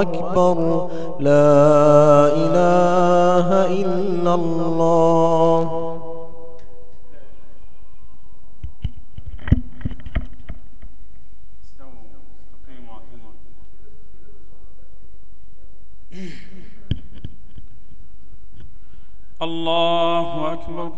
أكبر. لا إله إلا الله. الله أكبر.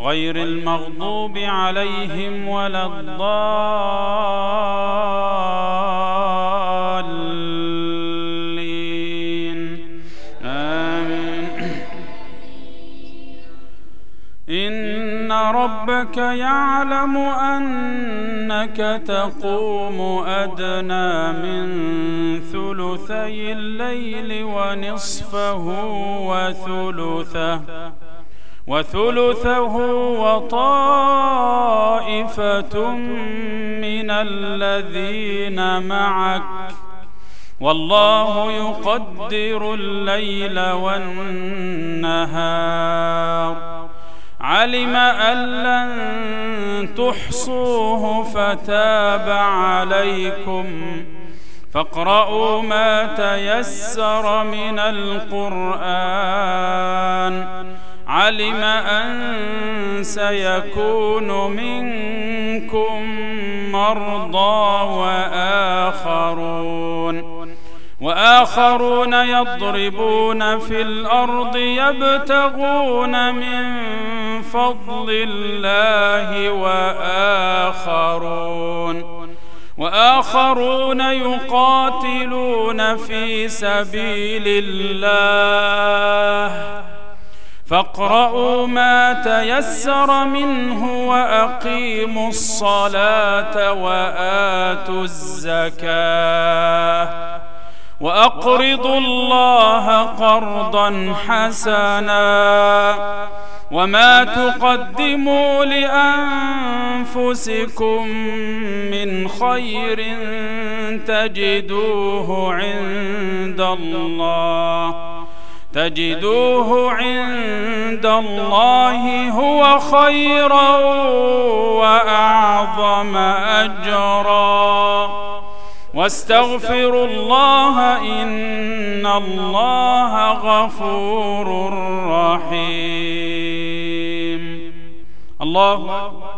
غير المغضوب عليهم ولا الضالين. آمين. إن ربك يعلم أنك تقوم أدنى من ثلثي الليل ونصفه وثلثه. وثلثه وطائفة من الذين معك. والله يقدر الليل والنهار. علم أن لن تحصوه فتاب عليكم. فاقرؤوا ما تيسر من القرآن. علم أن سيكون منكم مرضى وآخرون وآخرون يضربون في الأرض يبتغون من فضل الله وآخرون وآخرون يقاتلون في سبيل الله فاقرؤوا ما تيسر منه وأقيموا الصلاة وآتوا الزكاة وأقرضوا الله قرضا حسنا وما تقدموا لأنفسكم من خير تجدوه عند الله تجدوه عند الله هو خيرا وأعظم أجرا. واستغفروا الله إن الله غفور رحيم. الله أكبر.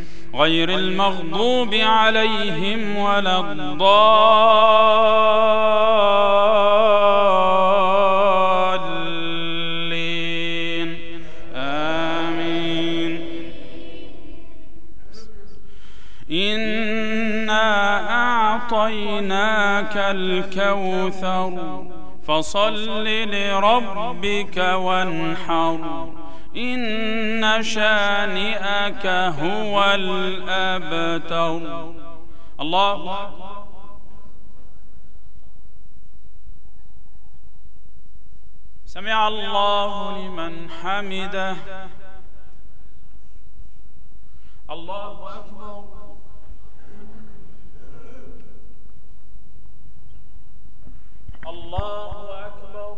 غير المغضوب عليهم ولا الضالين. آمين. إنا أعطيناك الكوثر فصل لربك وانحر. إن شانئك هو الأبتر. الله. سمع الله لمن حمده. الله أكبر الله أكبر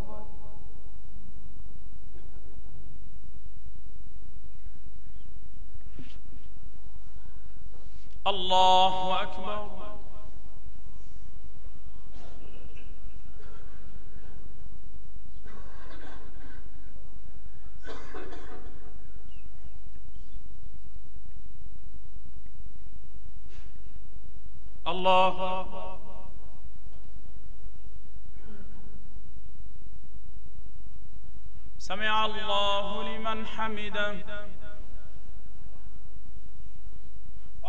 الله أكبر. الله سمع الله لمن حمده.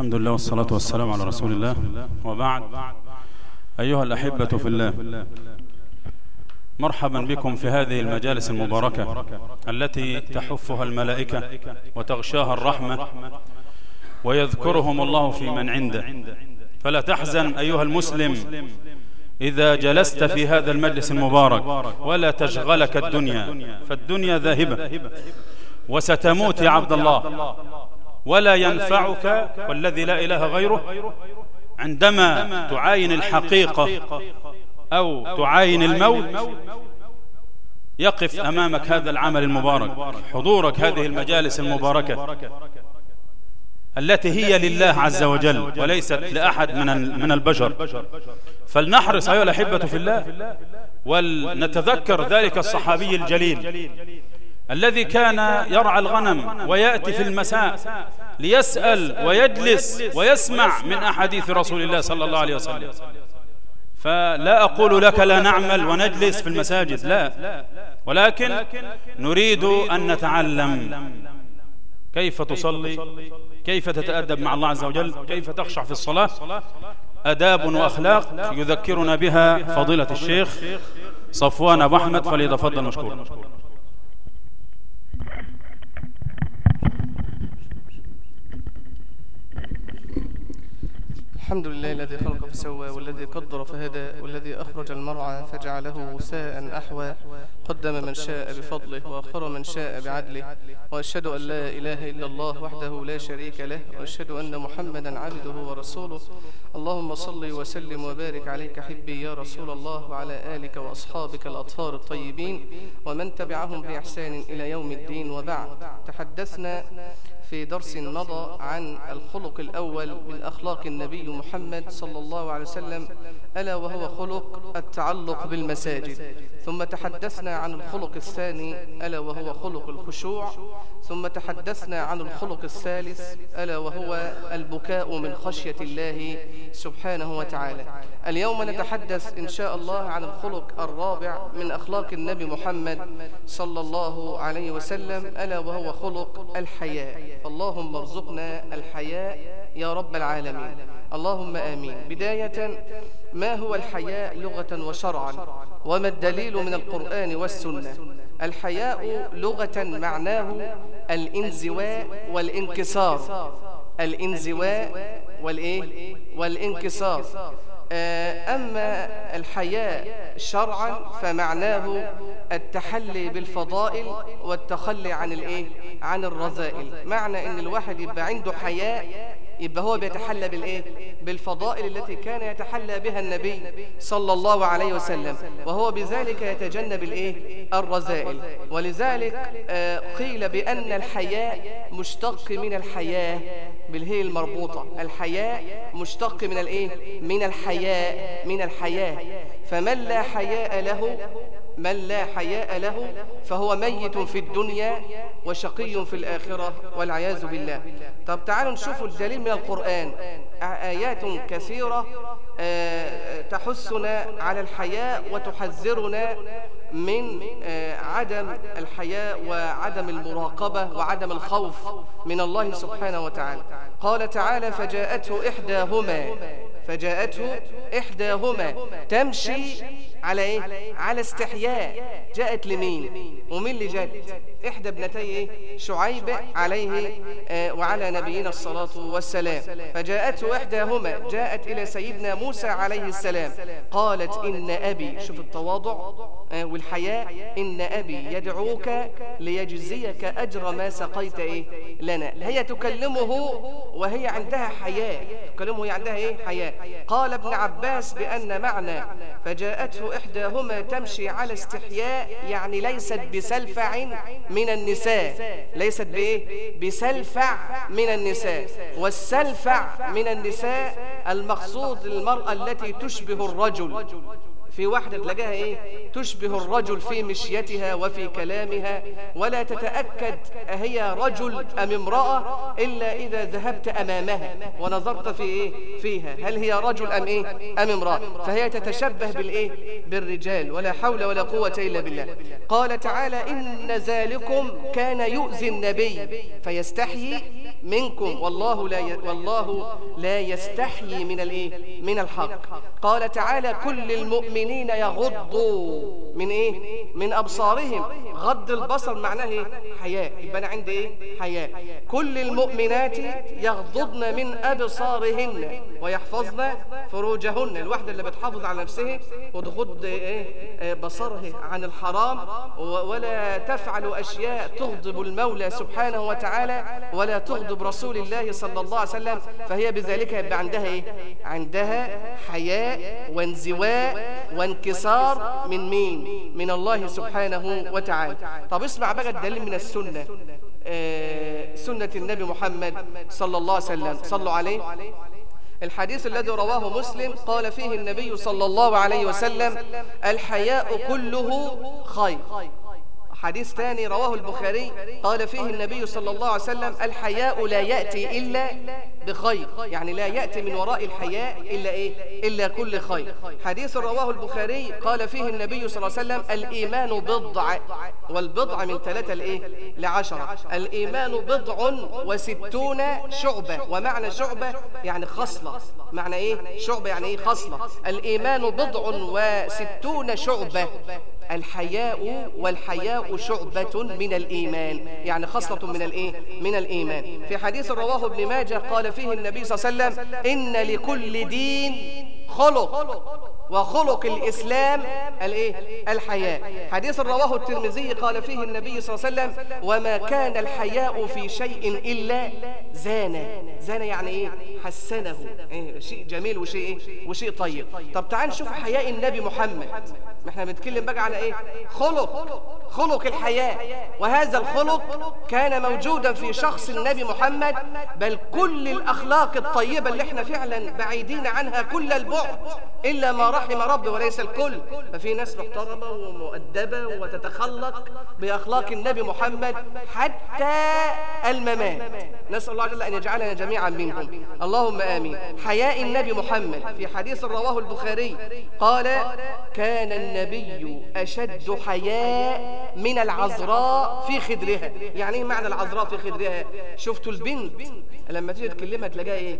الحمد لله والصلاة والسلام على رسول الله. وبعد. أيها الأحبة في الله. مرحبا بكم في هذه المجالس المباركة التي تحفها الملائكة وتغشاها الرحمة ويذكرهم الله في من عنده. فلا تحزن أيها المسلم إذا جلست في هذا المجلس المبارك ولا تشغلك الدنيا. فالدنيا ذاهبة. وستموت يا عبد الله. ولا ينفعك والذي لا إله غيره عندما تعاين الحقيقة أو تعاين الموت يقف أمامك هذا العمل المبارك حضورك هذه المجالس المباركة التي هي لله عز وجل وليست لأحد من من البشر. فلنحرص أيها الأحبة في الله ولنتذكر ذلك الصحابي الجليل. الذي كان يرعى الغنم ويأتي في المساء ليسأل ويجلس ويسمع من أحاديث رسول الله صلى الله عليه وسلم. فلا أقول لك لا نعمل ونجلس في المساجد. لا. ولكن نريد أن نتعلم. كيف تصلي؟ كيف تتأدب مع الله عز وجل؟ كيف تخشع في الصلاة؟ أداب وأخلاق يذكرنا بها فضيلة الشيخ صفوان أبو أحمد فليتفضل مشكور الحمد لله الذي خلق فسوى والذي قدر فهدى والذي أخرج المرعى فجعله وساء أحوى. قدم من شاء بفضله وأخر من شاء بعدله. وأشهد أن لا إله إلا الله وحده لا شريك له. وأشهد أن محمدا عبده ورسوله. اللهم صل وسلم وبارك عليك حبي يا رسول الله وعلى آلك وأصحابك الأطهار الطيبين. ومن تبعهم بإحسان إلى يوم الدين. وبعد. تحدثنا في درس مضى عن الخلق الأول من أخلاق النبي محمد صلى الله عليه وسلم ألا وهو خلق التعلق بالمساجد. ثم تحدثنا عن الخلق الثاني ألا وهو خلق الخشوع. ثم تحدثنا عن الخلق الثالث ألا وهو البكاء من خشية الله سبحانه وتعالى. اليوم نتحدث إن شاء الله عن الخلق الرابع من أخلاق النبي محمد صلى الله عليه وسلم ألا وهو خلق الحياء. اللهم ارزقنا الحياء يا رب العالمين. اللهم آمين. بداية ما هو الحياء لغة وشرعا؟ وما الدليل من القرآن والسنة؟ الحياء لغة معناه الانزواء والانكسار. الانزواء والإيه؟ والانكسار. أما الحياء شرعا فمعناه التحلي بالفضائل والتخلي عن الإيه؟ عن الرذائل معنى أن الواحد يبقى عنده حياء يبقى هو بيتحلى بالإيه؟ بالفضائل التي كان يتحلى بها النبي صلى الله عليه وسلم وهو بذلك يتجنب الإيه؟ الرذائل ولذلك آه، قيل بأن الحياء مشتق من الحياة بالهي المربوطة الحياء مشتق من الإيه؟ من الحياء من الحياة فمن لا حياء له من لا حياء له فهو ميت في الدنيا وشقي في الآخرة والعياذ بالله. طب تعالوا نشوف الدليل من القرآن. آيات كثيرة آه، تحثنا على الحياء وتحذرنا من آه، عدم الحياء وعدم المراقبة وعدم الخوف من الله سبحانه وتعالى. قال تعالى فجاءته إحداهما. فجاءته إحداهما تمشي على إيه؟ على استحياء. جاءت لمين؟ ومين اللي جاءت؟ إحدى ابنتي إيه؟ شعيب عليه آه، وعلى نبينا الصلاة والسلام. فجاءته إحداهما جاءت إلى سيدنا موسى عليه السلام. قالت إن أبي شوف التواضع آه، والحياء. إن أبي يدعوك ليجزيك أجر ما سقيت إيه؟ لنا. هي تكلمه وهي عندها حياء. تكلمه وهي عندها إيه؟ حياء. قال ابن عباس بأن معنى فجاءته إحداهما تمشي على استحياء يعني ليست بسلفع من النساء. ليست بإيه؟ بسلفع من النساء. والسلفع من النساء المقصود المرأة التي تشبه الرجل. في واحدة تلاقيها إيه؟ تشبه الرجل في مشيتها وفي كلامها ولا تتأكد أهي رجل أم امرأة إلا إذا ذهبت أمامها ونظرت في إيه؟ فيها. هل هي رجل أم إيه؟ أم امرأة. فهي تتشبه بالايه بالرجال ولا حول ولا قوة إلا بالله. قال تعالى إن ذلكم كان يؤذي النبي فيستحيي منكم والله لا ي... والله لا يستحيي من الايه من الحق. قال تعالى كل المؤمنين يغضوا من إيه؟ من أبصارهم. غض البصر معناه إيه؟ حياء. يبقى أنا عندي إيه؟ حياء. كل المؤمنات يغضضن من أبصارهن ويحفظن فروجهن. الواحده اللي بتحافظ على نفسها وتغض إيه؟ آه، بصرها عن الحرام. ولا تفعل أشياء تغضب المولى سبحانه وتعالى ولا تغضب رسول الله صلى الله عليه وسلم فهي بذلك يبقى عندها إيه؟ عندها حياء وانزواء وانكسار من مين؟ من الله سبحانه وتعالى. طب اسمع بقى الدليل من السنة. آه، سنة النبي محمد صلى الله عليه وسلم. صلوا عليه. الحديث الذي رواه مسلم قال فيه النبي صلى الله عليه وسلم الحياء كله خير. حديث ثاني رواه البخاري قال فيه النبي صلى الله عليه وسلم الحياء لا يأتي إلا بخير. يعني لا يأتي من وراء الحياء إلا إيه؟ إلا كل خير. حديث رواه البخاري قال فيه النبي صلى الله عليه وسلم الإيمان بضع والبضع من ثلاثة لإيه؟ لعشرة. الإيمان بضع وستون شعبة. ومعنى شعبة يعني خصلة. معنى إيه؟ شعبة يعني إيه خصلة. الإيمان بضع وستون شعبة. الحياء والحياء شعبة من الإيمان. يعني خصلة من الإيه؟ من الإيمان. في حديث رواه ابن ماجه قال فيه النبي صلى الله عليه وسلم إن لكل دين خلق. وخلق الإسلام الإيه؟ الحياء حديث رواه الترمذي قال فيه النبي صلى الله عليه وسلم وما كان الحياء في شيء إلا زان زان يعني إيه؟ حسنه. إيه؟ شيء جميل وشيء إيه؟ وشيء طيب. طب تعال نشوف حياء النبي محمد. ما إحنا بنتكلم بقى على إيه؟ خلق. خلق. الحياة وهذا الخلق كان موجودا في شخص النبي محمد. بل كل الأخلاق الطيبة اللي إحنا فعلا بعيدين عنها كل البعد. إلا ما رحم ربي وليس الكل. ففي ناس محترمة ومؤدبة وتتخلق بأخلاق النبي محمد حتى الممات. نسأل الله جل أن يجعلنا جميعا منهم. اللهم آمين. حياء النبي محمد. في حديث رواه البخاري قال كان النبي أشد حياء من العذراء في خدرها. يعني إيه معنى العذراء في خدرها؟ شفتوا البنت لما تيجي تكلمها تلاقيها إيه؟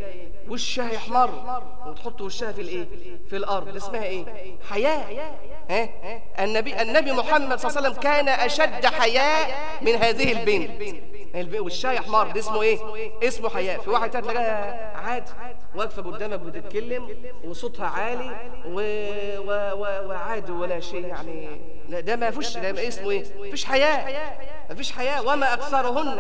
وشها يحمر. وتحط وشها في الإيه؟ في الأرض. دي اسمها إيه؟ حياء النبي النبي محمد صلى الله عليه وسلم كان أشد حياء من هذه البنت. الب- وشها يحمر ده اسمه إيه؟ اسمه حياء في واحد تاني تلاقيها عادي واقفه قدامك بتتكلم وصوتها عالي و... و... و... وعادي ولا شيء يعني. ده ما فيش ده اسمه إيه؟ مفيش حياء مفيش حياء وما أكثرهن.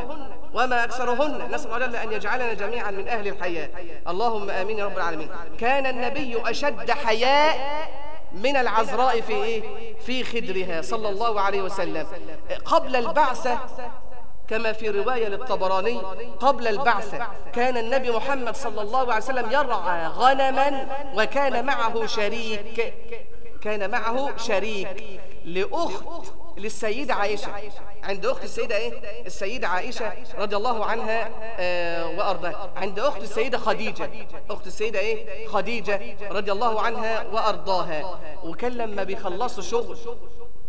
وما أكثرهن. نسأل الله أن يجعلنا جميعا من أهل الحياء اللهم آمين يا رب العالمين. كان النبي أشد حياء من العذراء في إيه؟ في خدرها صلى الله عليه وسلم. قبل البعثة كما في رواية للطبراني قبل البعثة كان النبي محمد صلى الله عليه وسلم يرعى غنما وكان معه شريك. كان معه شريك لأخت للسيدة عائشة. عند أخت السيدة إيه؟ السيدة عائشة رضي الله عنها آه وأرضاها عند أخت السيدة خديجة. أخت السيدة إيه؟ خديجة رضي الله عنها وأرضاها. وكان لما بيخلصوا شغل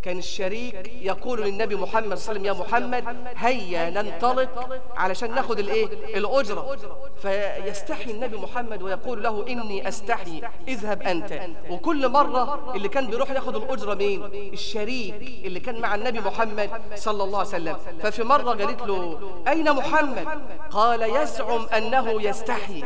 كان الشريك يقول للنبي محمد صلى الله عليه وسلم يا محمد هيا ننطلق علشان ناخد الإيه؟ الأجرة. فيستحي النبي محمد ويقول له إني أستحي اذهب أنت. وكل مرة اللي كان بيروح ياخد الأجرة مين؟ الشريك اللي كان مع النبي محمد صلى الله عليه وسلم. ففي مرة قالت له أين محمد؟ قال يزعم أنه يستحي.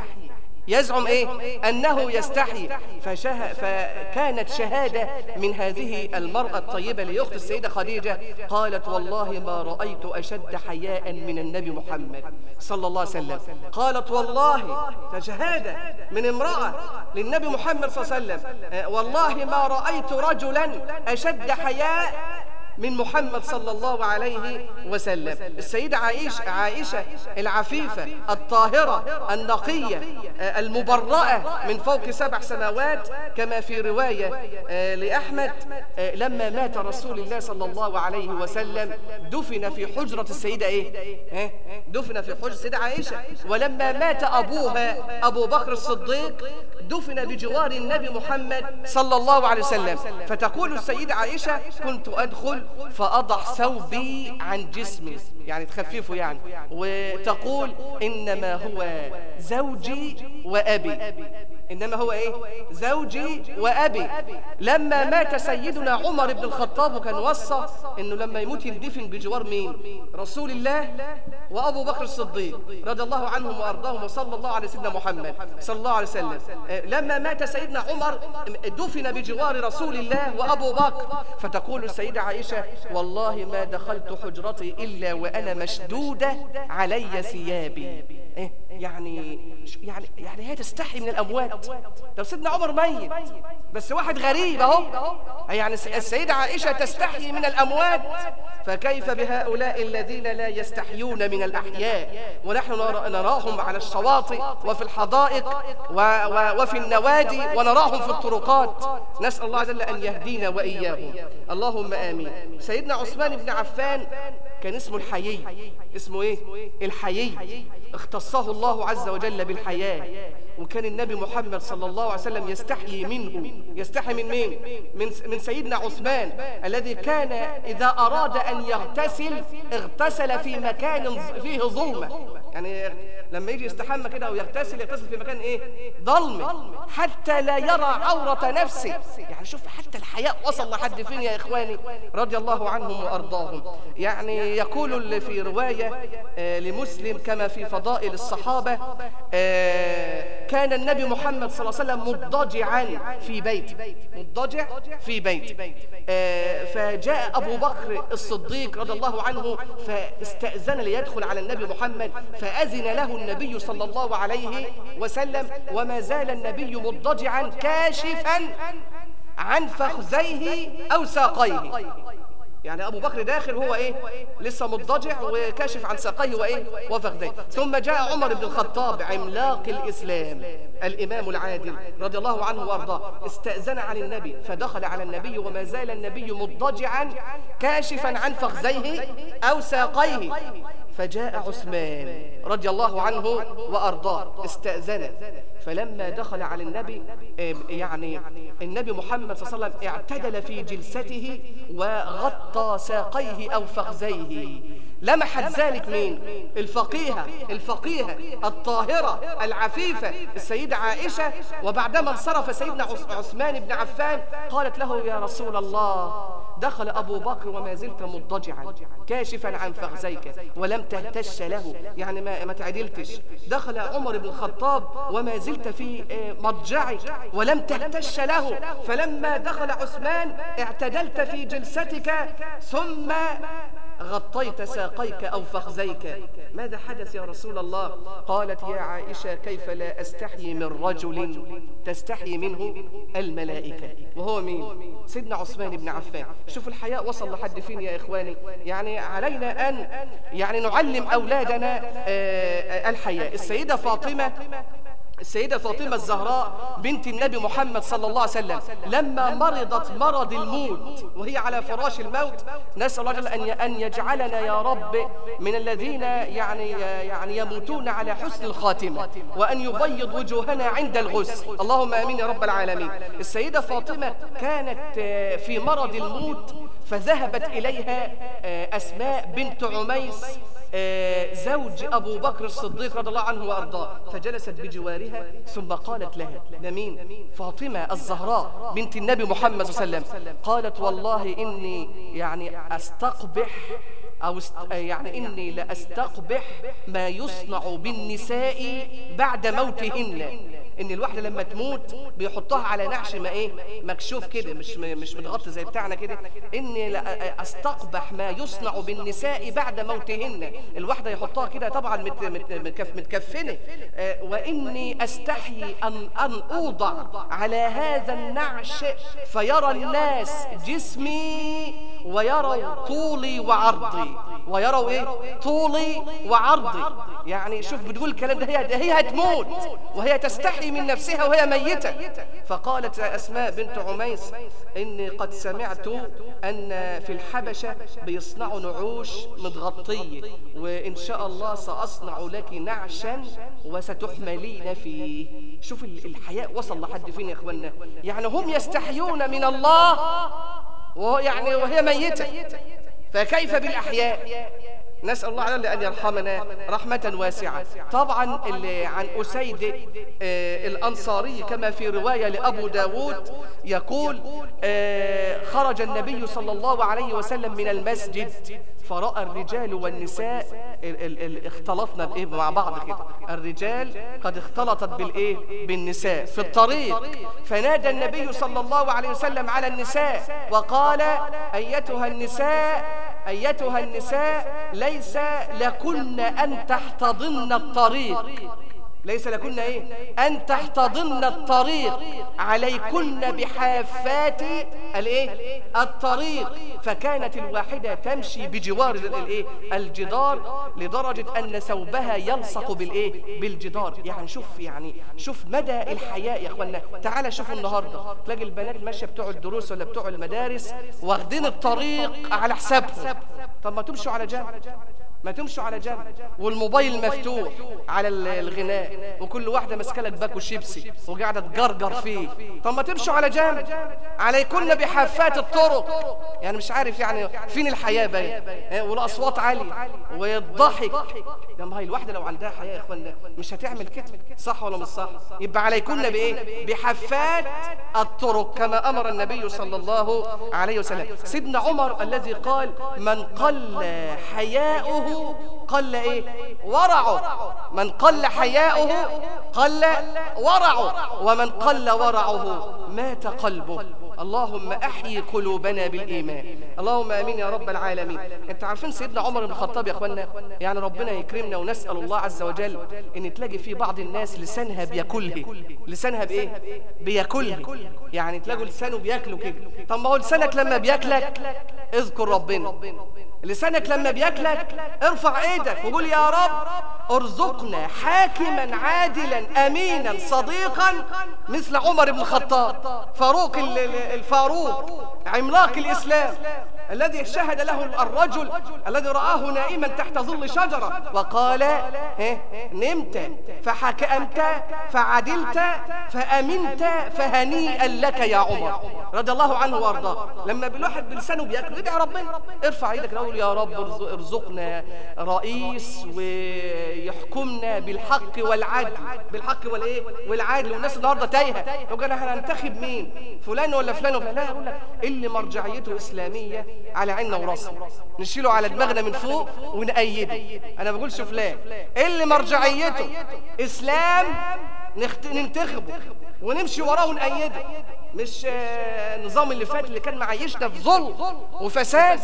يزعم إيه؟ أنه يستحي. فشه فكانت شهادة من هذه المرأة الطيبة لأخت السيدة خديجة. قالت والله ما رأيت أشد حياء من النبي محمد صلى الله عليه وسلم. قالت والله فشهادة من امرأة للنبي محمد صلى الله عليه وسلم. والله ما رأيت رجلا أشد حياء من محمد صلى الله عليه وسلم. السيدة عائشة, عائشة العفيفة الطاهرة النقية آه، المبرأة من فوق سبع سماوات كما في رواية آه، لأحمد آه، لما مات رسول الله صلى الله عليه وسلم دفن في حجرة السيدة إيه؟ دفن في حجرة السيدة عائشة. ولما مات أبوها أبو بكر الصديق دفن بجوار النبي محمد صلى الله عليه وسلم. فتقول السيدة عائشة كنت أدخل فأضع ثوبي عن جسمي. يعني تخففه يعني. وتقول إنما هو زوجي وأبي. إنما هو إيه؟ زوجي وأبي. لما مات سيدنا عمر بن الخطاب وكان وصى إنه لما يموت يندفن بجوار مين؟ رسول الله وأبو بكر الصديق رضي الله عنهم وأرضاهم وصلى الله على سيدنا محمد صلى الله عليه وسلم. آه، لما مات سيدنا عمر دفن بجوار رسول الله وأبو بكر. فتقول السيدة عائشة والله ما دخلت حجرتي إلا وأنا مشدودة علي ثيابي. إيه؟ يعني يعني يعني هي تستحي من الاموات لو سيدنا عمر ميت بس واحد غريب أهو. يعني السيدة عائشة تستحي من الأموات. فكيف بهؤلاء الذين لا يستحيون من الأحياء؟ ونحن نراهم على الشواطئ وفي الحدائق وفي النوادي ونراهم في الطرقات. نسأل الله وجل أن يهدينا وإياهم. اللهم آمين. سيدنا عثمان بن عفان كان اسمه الحيي. اسمه إيه؟ الحيي. اختصه الله عز وجل بالحياة وكان النبي محمد صلى الله عليه وسلم يستحيي منه. يستحي من مين؟ من من سيدنا عثمان الذي كان إذا أراد أن يغتسل اغتسل في مكان فيه ظلمة. يعني لما يجي يستحمى كده ويغتسل يغتسل في مكان إيه؟ ضلمه حتى لا يرى عورة نفسه. يعني شوف حتى الحياء وصل لحد فين يا إخواني؟ رضي الله عنهم وأرضاهم. يعني يقول اللي في رواية آه، لمسلم كما في فضائل الصحابة آه، كان النبي محمد صلى الله عليه وسلم مضطجعا في بيت. مضطجع في بيت. آه، فجاء أبو بكر الصديق رضي الله عنه فاستأذن ليدخل على النبي محمد فأذن له النبي صلى الله عليه وسلم وما زال النبي مضطجعا كاشفا عن فخذيه أو ساقيه. يعني أبو بكر داخل هو إيه؟ لسه مضطجع وكاشف عن ساقيه وايه وفخذيه ثم جاء عمر بن الخطاب عملاق الإسلام الإمام العادل رضي الله عنه وأرضاه استأذن عن النبي فدخل على النبي وما زال النبي مضطجعا كاشفا عن فخذيه أو ساقيه. فجاء عثمان رضي الله عنه وأرضاه. استاذن فلما دخل على النبي آه، يعني النبي محمد صلى الله عليه وسلم اعتدل في جلسته وغطى ساقيه أو فخذيه. لمحت ذلك مين؟ الفقيهة الفقيهة الطاهرة العفيفة السيدة عائشة. وبعدما انصرف سيدنا عث- عثمان بن عفان قالت له يا رسول الله دخل أبو بكر وما زلت مضطجعا كاشفا عن فخذيك ولم تهتش له. يعني ما, ما تعدلتش. دخل عمر بن الخطاب وما زلت في آه، مضجعك ولم تهتش له. فلما دخل عثمان اعتدلت في جلستك ثم غطيت ساقيك أو فخذيك. ماذا حدث يا رسول الله؟ قالت يا عائشة كيف لا أستحيي من رجل تستحيي منه الملائكة؟ وهو مين؟ سيدنا عثمان بن عفان. شوف الحياء وصل لحد فين يا إخواني؟ يعني علينا أن يعني نعلم أولادنا آه، الحياء. السيدة فاطمة السيدة فاطمة الزهراء بنت النبي محمد صلى الله عليه وسلم. لما مرضت مرض الموت وهي على فراش الموت نسأل الله أن أن يجعلنا يا رب من الذين يعني يعني يموتون على حسن الخاتمة. وأن يبيض وجوهنا عند الغسل. اللهم آمين يا رب العالمين. السيدة فاطمة كانت آه، في مرض الموت. فذهبت إليها آه، أسماء بنت عميس آه، زوج أبو بكر الصديق رضي الله عنه وأرضاه. فجلست بجوارها ثم قالت لها ده مين فاطمة الزهراء بنت النبي محمد صلى الله عليه وسلم. قالت والله إني يعني أستقبح أو است... يعني إني لأستقبح ما يصنع بالنساء بعد موتهن. إن الواحدة لما تموت بيحطها على نعش ما إيه؟ مكشوف كده مش مش متغطي زي بتاعنا كده. إني أستقبح ما يصنع بالنساء بعد موتهن. الواحدة يحطها كده طبعا مت مت متكف متكفنة. آه، وإني أستحي أن أن أوضع على هذا النعش فيرى الناس جسمي ويروا طولي وعرضي. ويروا إيه؟ طولي وعرضي. يعني شوف بتقول الكلام ده هي ده هي هتموت وهي تستحي من نفسها وهي ميتة. فقالت أسماء بنت عميس إني قد سمعت أن في الحبشة بيصنعوا نعوش متغطية وإن شاء الله سأصنع لك نعشا وستحملين فيه. شوف ال- الحياء وصل لحد فين يا إخوانا يعني هم يستحيون من الله وهو يعني وهي ميتة. فكيف بالأحياء؟ نسأل الله وجل أن يرحمنا رحمة واسعة. طبعا عن أسيد آه، الأنصاري كما في رواية لأبو داود يقول آه، خرج النبي صلى الله عليه وسلم من المسجد فرأى الرجال والنساء ال ال ال اختلطنا بإيه مع بعض كده. الرجال قد اختلطت بالإيه؟ بالنساء. في الطريق. فنادى النبي صلى الله عليه وسلم على النساء وقال أيتها النساء أيتها النساء ليس لكن أن تحتضن الطريق. ليس لكن إيه؟ أن تحتضن الطريق. عليكن بحافات الإيه؟ الطريق. فكانت الواحدة تمشي بجوار الإيه؟ الجدار لدرجة أن ثوبها يلصق بالإيه؟ بالجدار. يعني شوف يعني شوف مدى الحياء يا اخوانا تعال شوفوا النهارده. تلاقي البنات ماشية بتوع الدروس ولا بتوع المدارس واخدين الطريق على حسابهم. طب ما تمشوا على جنب. ما تمشوا على جنب والموبايل مفتوح على ال- الغناء وكل واحدة ماسكة لك باكو شيبسي وقاعدة تجرجر فيه. طب ما تمشوا على جنب. عليكن بحافات الطرق. يعني مش عارف يعني فين الحياة باين. إيه، والأصوات عالية. والضحك ده ما هي الواحدة لو عندها حياة يا إخوانا مش هتعمل كده. صح ولا مش صح؟ يبقى عليكن بإيه؟ بحافات الطرق كما أمر النبي صلى الله عليه وسلم. سيدنا عمر الذي قال من قل حياؤه قل إيه؟ ورعه. من قل حياؤه قل ورعه. ومن قل ورعه مات قلبه. اللهم أحيي قلوبنا بالإيمان. اللهم آمين يا رب العالمين. انت عارفين سيدنا عمر بن الخطاب يا إخوانا؟ يعني ربنا يكرمنا ونسأل الله عز وجل إن تلاقي في بعض الناس لسانها بياكله. لسانها بإيه؟ بياكله. يعني تلاقوا لسانه بياكله كده. طب ما هو لسانك لما بياكلك اذكر ربنا. لسانك لما بياكلك ارفع إيدك وقول يا رب ارزقنا حاكما عادلا امينا صديقا مثل عمر بن الخطاب فاروق ال- ال- الفاروق عملاق الإسلام. الذي شهد له الرجل الذي رآه نائما تحت ظل شجرة وقال إيه؟ نمت فحكمت فعدلت فأمنت فهنيئا لك يا عمر. رضي الله عنه وأرضاه. لما الواحد بلسانه بياكل يدعي ربنا ارفع إيدك الأول يا رب ارز- ارزقنا رئيس ويحكمنا بالحق والعدل. بالحق والإيه؟ والعدل. والناس النهارده تايهة. يقول أنا هننتخب مين؟ فلان ولا فلان ولا لا لك اللي مرجعيته إسلامية على عيننا وراسنا. نشيله على دماغنا من فوق ونأيده. أنا بقولش فلان اللي مرجعيته. إسلام. ننتخبه. ونمشي وراه ونأيده. مش النظام اللي فات اللي كان معيشنا في ظلم وفساد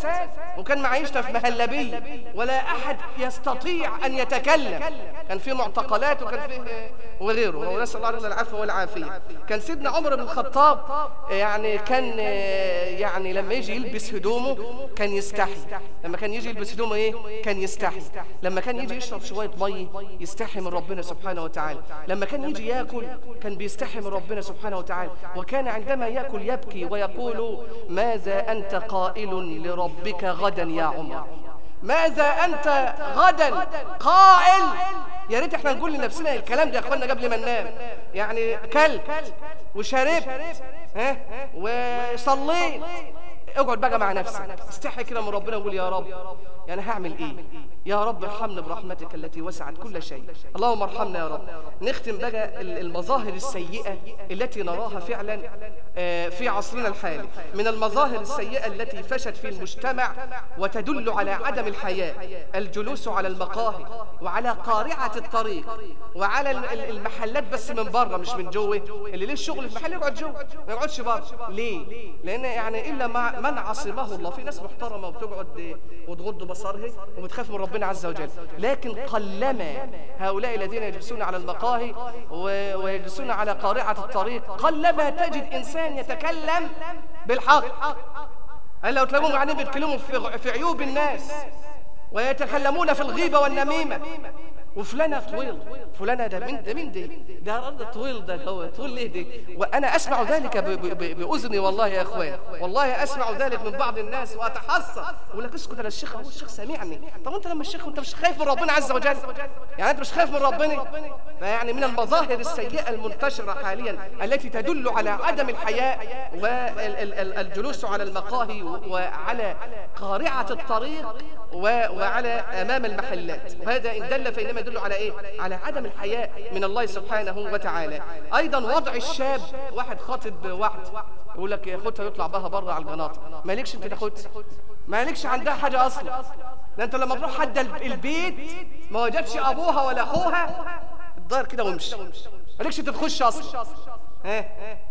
وكان معيشنا في مهلبية ولا أحد يستطيع أن يتكلم. كان في معتقلات وكان في وغيره. ونسأل الله لنا العفو والعافية. كان سيدنا عمر بن الخطاب يعني كان يعني لما يجي يلبس هدومه كان يستحي. لما كان يجي يلبس هدومه إيه؟ كان يستحي. لما كان يجي يشرب شوية مية يستحي من ربنا سبحانه وتعالى. لما كان يجي ياكل كان بيستحي من ربنا سبحانه وتعالى. وكان عندما يأكل يبكي ويقول ماذا أنت قائل لربك غدا يا عمر؟ ماذا أنت غدا قائل؟ يا ريت إحنا نقول لنفسنا الكلام ده يا اخوانا قبل ما ننام. يعني كلت وشربت ها وصليت. اقعد بقى مع نفسك. استحي كده من ربنا وقول يا رب. يعني هعمل إيه؟ يا رب ارحمنا برحمتك التي وسعت كل شيء. اللهم ارحمنا يا رب. نختم بقى ال- المظاهر السيئة التي نراها فعلا آه، في عصرنا الحالي. من المظاهر السيئة التي فشت في المجتمع وتدل على عدم الحياة. الجلوس على المقاهي وعلى قارعة الطريق وعلى ال- ال- المحلات بس من بره مش من جوه. اللي ليه الشغل في المحل يقعد جوه ما يقعدش بره. ليه؟ لأن يعني إلا من عصمه الله. في ناس محترمة وبتقعد وتغض بصرها وبتخاف من ربنا عز وجل. لكن قلما هؤلاء الذين يجلسون على المقاهي ويجلسون على قارعة الطريق قلما تجد إنسان يتكلم بالحق. قال لو تلاقوهم قاعدين بيتكلموا في عيوب الناس ويتكلمون في الغيبة والنميمة وفلانة طويل فلانة ده مين ده مين دي؟ ده رد طويل ده هو طويل ليه دي؟ وأنا أسمع ذلك بأذني والله يا إخوان. والله أسمع ذلك من بعض الناس واتحسر أقول لك اسكت أنا الشيخ هو الشيخ سامعني طب أنت لما الشيخ وانت مش خايف من ربنا عز وجل؟ يعني أنت مش خايف من ربنا؟ فيعني من المظاهر السيئة المنتشرة حاليا التي تدل على عدم الحياء والجلوس على المقاهي وعلى قارعة الطريق وعلى أمام المحلات. وهذا إن دل فإنما يدل على إيه؟ على عدم الحياء من الله سبحانه وتعالى. أيضا وضع الشاب واحد خاطب واحد يقول لك يا خدها يطلع بها بره على القناطر مالكش أنت تاخدها مالكش عندها حاجة أصلا. ده أنت لما تروح حد البيت ما وجدش أبوها ولا أخوها الدار كده وامشي. مالكش تخش أصلا. ها؟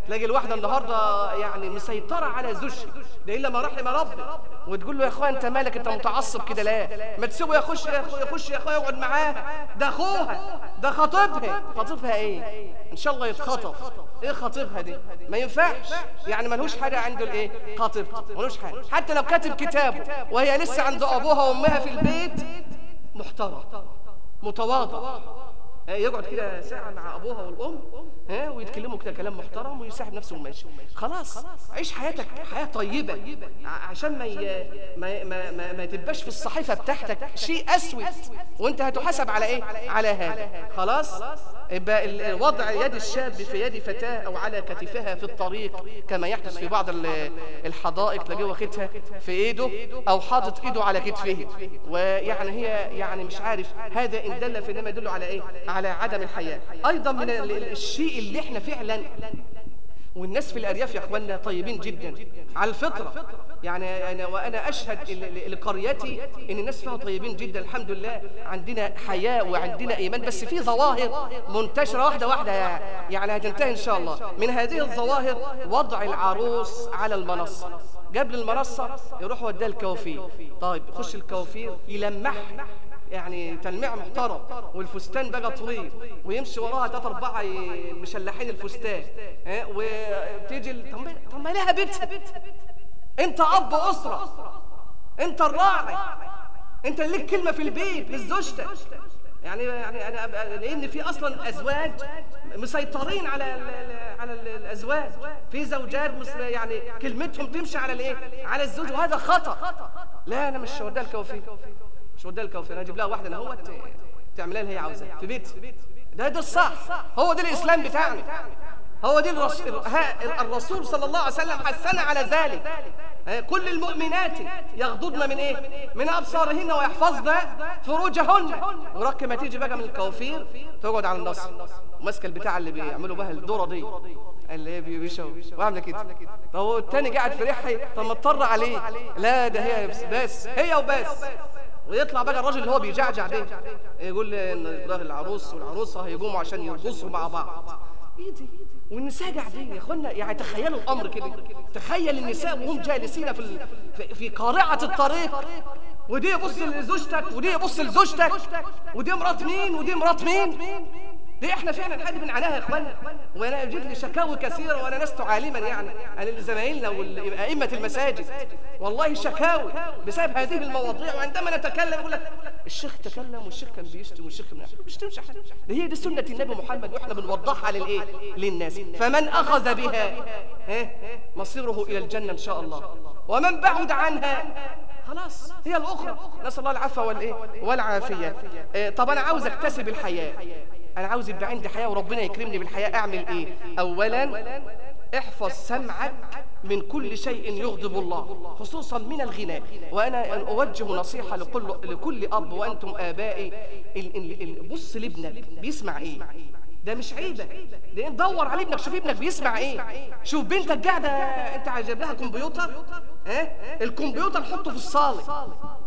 تلاقي الواحدة النهارده يعني مسيطرة على زوجها. ده إلا ما رحم ربي. وتقول له يا اخويا أنت مالك؟ أنت متعصب كده لا ما تسيبه يخش يخش يا اخويا يقعد معاها ده اخوها ده خطيبها. خطيبها إيه؟ إن شاء الله يتخطف. إيه خطيبها دي؟ ما ينفعش. يعني ملوش حاجة عنده الإيه؟ خطيبته. ملوش حاجة. حتى لو كاتب كتابه وهي لسه عند أبوها وأمها في البيت محترم. متواضع. يقعد كده ساعة مع أبوها والأم ها ويتكلموا كده كلام محترم ويساعد نفسه وماشي. خلاص عيش حياتك حياة طيبة ع- عشان ما ي... ما ما ما, ما تبقاش في الصحيفة بتاعتك شيء أسود. وأنت هتحاسب على إيه؟ على هذا. خلاص؟ يبقى وضع يد الشاب في يد فتاة أو على كتفها في الطريق كما يحدث في بعض ال- الحدائق تلاقيه واخدها في إيده أو حاطط إيده على كتفه. ويعني هي يعني مش عارف هذا إن دل فإنما يدل على إيه؟ على عدم الحياة. أيضا من ال- ال- الشيء اللي إحنا فعلا والناس في الأرياف يا أخوانا طيبين جدا. على الفطرة. يعني أنا وأنا أشهد لقريتي إن الناس فيها طيبين جدا. الحمد لله عندنا حياء وعندنا إيمان بس في ظواهر منتشرة واحدة واحدة. يعني هتنتهي إن شاء الله. من هذه الظواهر وضع العروس على المنصة. قبل المنصة يروح وداه الكوافير. طيب يخش الكوافير يلمح يعني تلميع محترم والفستان بقى طويل ويمشي وراها تلات أربعة ي- مشلحين الفستان وتيجي طب ما- لها بيتها. أنت أب أسرة أنت الراعي. اللي ليك كلمة في البيت لزوجتك يعني يعني أنا أبقى- لأن في أصلا أزواج مسيطرين على ال- ال- على ال- الأزواج. في زوجات يعني كلمتهم تمشي على الإيه؟ على الزوج وهذا خطأ. لا أنا مش وداه الكوافير مش وديها الكوافير أنا أجيب لها واحدة أنا هو تعملها اللي هي عاوزاه في بيت. ده ده الصح. هو ده الإسلام بتاعنا. هو دي الرس... ها- الرسول صلى الله عليه وسلم حثنا على ذلك. قل للمؤمنات يغضضن من إيه؟ من أبصارهن ويحفظن فروجهن. ورك ما تيجي بقى من الكوافير تقعد على النص. ماسكه البتاع اللي بيعملوا بها الدورة دي. اللي هي بيشوا وعاملة كده. طب هو التاني قاعد في ريحي طب ما اضطر عليه. لا ده هي بس. هي وبس. ويطلع بقى الراجل اللي هو بيجعجع ده. يقول إن ده العروس والعروسة هيقوموا عشان يرقصوا مع بعض. دي والنساء قاعدين يا إخوانا يعني تخيلوا الأمر كده. تخيل النساء وهم جالسين في ال- في- في قارعة الطريق. ودي يبص لزوجتك ودي يبص لزوجتك. ودي مرات مين؟ ودي مرات مين؟ دي إحنا فعلا حد بنعانيها يا اخوانا وأنا يجد لي شكاوي كثيرة وأنا لست عالما يعني. انا لزمايلنا وائمه المساجد. والله شكاوي بسبب هذه المواضيع. وعندما نتكلم يقول لك الشيخ تكلم والشيخ كان بيشتم والشيخ كان ما بيشتمش حد ده هي دي سنة النبي محمد وإحنا بنوضحها للايه للناس. فمن أخذ بها ها مصيره إلى الجنة إن شاء الله. ومن بعد عنها خلاص هي الأخرى. نسأل الله العفو والإيه؟ والعافية. إيه طب أنا عاوز أكتسب الحياة. أنا عاوز يبقى عندي حياة وربنا يكرمني بالحياة. أعمل إيه؟ اولا احفظ سمعك من كل شيء يغضب الله خصوصا من الغناء. وأنا أوجه نصيحة لكل لكل ال- ال- ال- بص لابنك بيسمع إيه؟ ده مش عيبه ده دور على ابنك شوف ابنك بيسمع إيه؟ شوف بنتك قاعدة أنت عاجب لها كمبيوتر؟ ها؟ الكمبيوتر حطه في الصالة.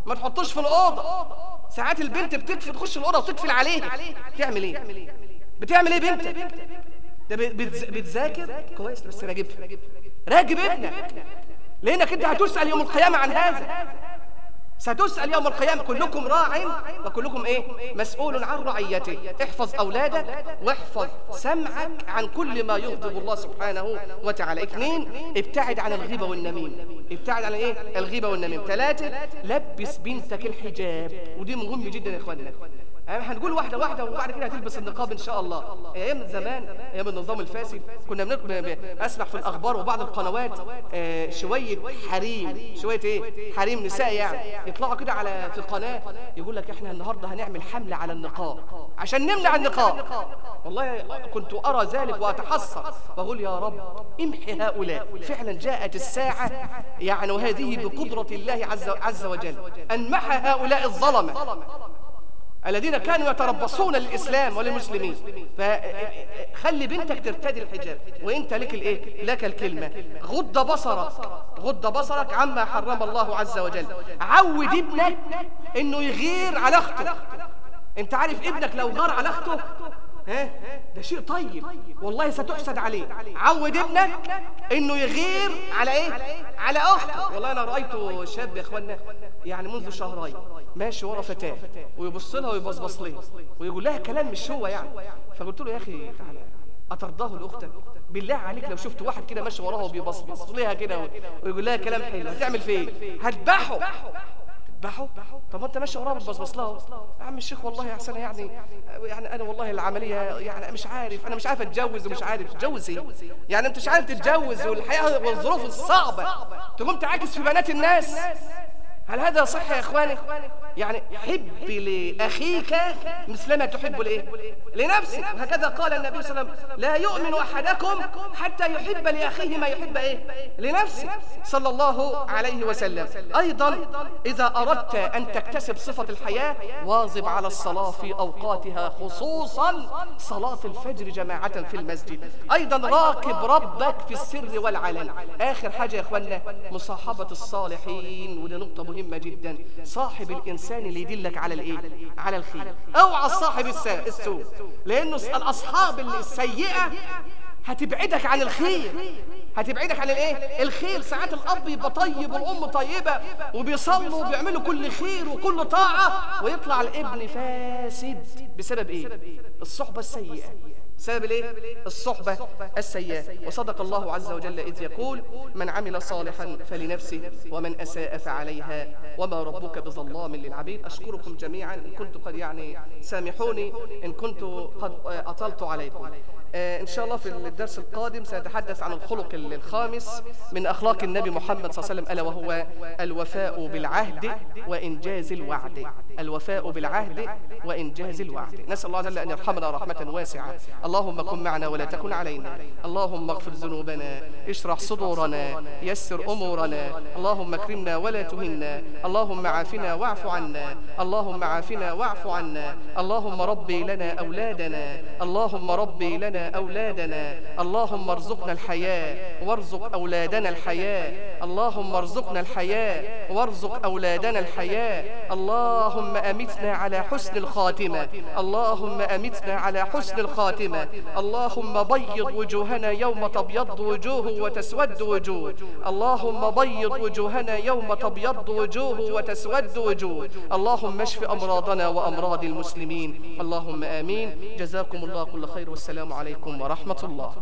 ما تحطوش في الأوضة. ساعات البنت بتكفي تخش الأوضة وتقفل عليها. تعمل إيه؟ بتعمل إيه بنتك ده بتذاكر؟ كويس بس راجبها راجب ابنك. لأنك أنت هتسأل يوم القيامة عن هذا. ستسأل يوم القيامة كلكم راع وكلكم إيه؟ مسؤول عن رعيته. احفظ أولادك واحفظ سمعك عن كل ما يغضب الله سبحانه وتعالى. اثنين ابتعد عن الغيبة والنميم ابتعد عن إيه؟ الغيبة والنميم ثلاثة لبس بنتك الحجاب. ودي مهم جدا يا اخوانا يعني هنقول واحدة واحدة وبعد كده هتلبس النقاب إن شاء الله. أيام زمان أيام النظام الفاسد كنا بنك- ب- ب- أسمع في الأخبار وبعض القنوات آه، شوية حريم شوية إيه؟ حريم نساء يعني يطلعوا كده على في القناة يقول لك إحنا النهاردة هنعمل حملة على النقاب. عشان نمنع النقاب. والله كنت أرى ذلك وأتحسر. وأقول يا رب امحي هؤلاء. فعلا جاءت الساعة يعني وهذه بقدرة الله عز, عز وجل. أن محى هؤلاء الظلمة. الذين كانوا يتربصون للإسلام وللمسلمين. فخلي بنتك ترتدي الحجاب وإنت لك الإيه؟ لك الكلمة. غض بصرك. غض بصرك عما حرم الله عز وجل. عود ابنك إنه يغير على اخته إنت عارف ابنك لو غار على اخته ها؟ ده شيء طيب. والله ستحسد عليه. عود ابنك إنه يغير على إيه؟ على أخته. والله أنا رايت شاب يا إخوانا يعني منذ شهرين. ماشي ورا فتاة ويبص لها ويبصبص لها ويقول لها كلام مش هو يعني. فقلت له يا أخي تعالى أترضاه لأختك؟ بالله عليك لو شفت واحد كده ماشي وراها وبيبصبص لها كده ويقول لها كلام حلو. هتعمل فيه إيه؟ هتذبحه. تذبحه؟ طب ما أنت ماشي وراها بتبصبص لها يا عم الشيخ والله يا يعني يعني أنا والله العملية يعني مش عارف أنا مش عارف أتجوز ومش عارف. تتجوز إيه يعني أنت مش عارف تتجوز والحياة والظروف الصعبة. تقوم تعاكس في بنات الناس. هل هذا صح يا إخواني؟ يعني حب لأخيك مثلما تحب لايه لنفسك. هكذا قال النبي صلى الله عليه وسلم لا يؤمن أحدكم حتى يحب لأخيه ما يحب إيه؟ لنفسه. صلى الله عليه وسلم. أيضا إذا أردت أن تكتسب صفة الحياة واظب على الصلاة في أوقاتها خصوصا صلاة الفجر جماعة في المسجد. أيضا راقب ربك في السر والعلن. آخر حاجة يا اخوانا مصاحبة الصالحين ودي نقطة مهمة جدا. صاحب الإنسان اللي يدلك على الإيه؟ على الخير. أوعى صاحب السوء. لأنه الأصحاب السيئة هتبعدك عن الخير. هتبعدك عن الإيه؟ الخير. ساعات الأب يبقى طيب والأم طيبة وبيصلوا وبيعملوا كل خير وكل طاعة ويطلع الابن فاسد. بسبب إيه؟ الصحبة السيئة. سبب الايه الصحبة السيئة. وصدق الله عز وجل إذ يقول من عمل صالحا فلنفسه ومن أساء فعليها. وما ربك بظلام للعبيد. أشكركم جميعا. إن كنت قد يعني سامحوني. إن كنت قد أطلت عليكم. إن شاء الله في الدرس القادم سنتحدث عن الخلق الخامس من أخلاق النبي محمد صلى الله عليه وسلم ألا وهو الوفاء بالعهد وإنجاز الوعد. الوفاء بالعهد وإنجاز الوعد. نسأل الله جل أن يرحمنا رحمة واسعة. اللهم كن معنا ولا تكن علينا. اللهم اغفر ذنوبنا اشرح صدورنا يسر أمورنا. اللهم اكرمنا ولا تهنا. اللهم عافنا واعف عنا. اللهم عافنا واعف عنا. اللهم ربي لنا أولادنا. اللهم ربي لنا أولادنا. اللهم ارزقنا الحياة وارزق أولادنا الحياة. اللهم ارزقنا الحياة وارزق أولادنا الحياة. اللهم أمتنا على حسن الخاتمة. اللهم أمتنا على حسن الخاتمة. اللهم بيض وجوهنا يوم تبيض وجوه وتسود وجوه. اللهم بيض وجوهنا يوم تبيض وجوه وتسود وجوه. اللهم اشف أمراضنا وأمراض المسلمين. اللهم آمين. جزاكم الله كل خير والسلام عليكم ورحمة الله.